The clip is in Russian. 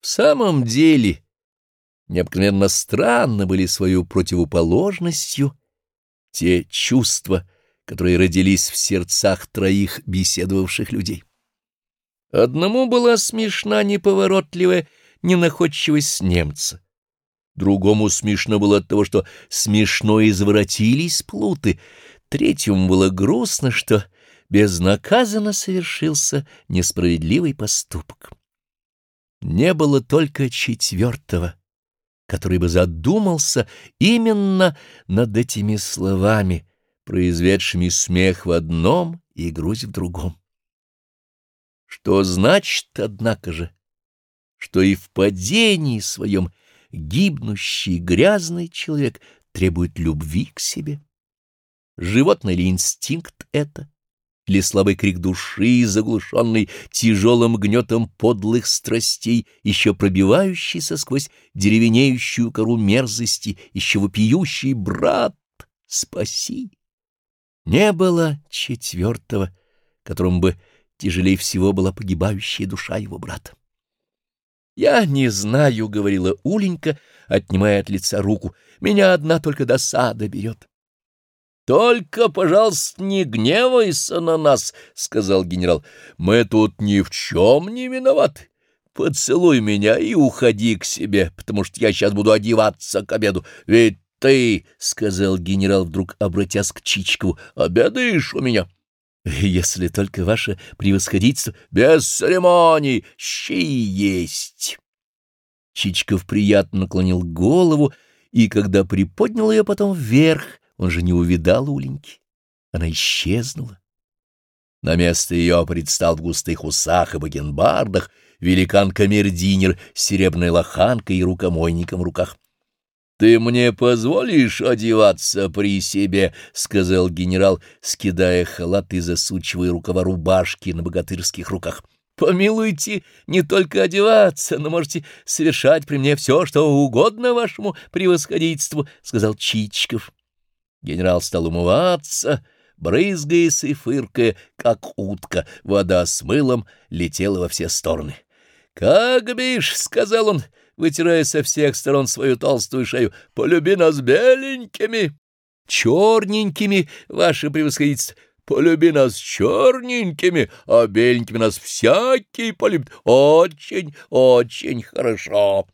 В самом деле, необыкновенно странно были свою противоположностью те чувства, которые родились в сердцах троих беседовавших людей. Одному была смешна неповоротливая ненаходчивость немца, другому смешно было от того, что смешно извратились плуты, третьему было грустно, что безнаказанно совершился несправедливый поступок. Не было только четвертого, который бы задумался именно над этими словами, произведшими смех в одном и грусть в другом. Что значит, однако же, что и в падении своем гибнущий грязный человек требует любви к себе? Животный ли инстинкт это? Или слабый крик души, заглушенный тяжелым гнетом подлых страстей, еще пробивающийся сквозь деревенеющую кору мерзости, еще вопиющий «Брат, спаси!» Не было четвертого, которому бы тяжелее всего была погибающая душа его брата. «Я не знаю», — говорила Уленька, отнимая от лица руку, — «меня одна только досада берет». «Только, пожалуйста, не гневайся на нас», — сказал генерал. «Мы тут ни в чем не виноваты. Поцелуй меня и уходи к себе, потому что я сейчас буду одеваться к обеду. Ведь ты, — сказал генерал, вдруг обратясь к Чичкову, — обедаешь у меня». «Если только ваше превосходительство без церемоний, щи есть». Чичков приятно наклонил голову, и когда приподнял ее потом вверх, он же не увидал Уленьки. Она исчезнула. На место ее предстал в густых усах и бакенбардах великан-камердинер с серебряной лоханкой и рукомойником в руках. — Ты мне позволишь одеваться при себе? — сказал генерал, скидая халат и засучивая рукава рубашки на богатырских руках. — Помилуйте, не только одеваться, но можете совершать при мне все, что угодно вашему превосходительству, — сказал Чичиков. Генерал стал умываться, брызгаясь и фыркая, как утка, вода с мылом летела во все стороны. «Как бишь», — сказал он, вытирая со всех сторон свою толстую шею, — «полюби нас беленькими, черненькими, ваше превосходительство». Полюби нас черненькими, а беленькими нас всякий полюбит. Очень, очень хорошо.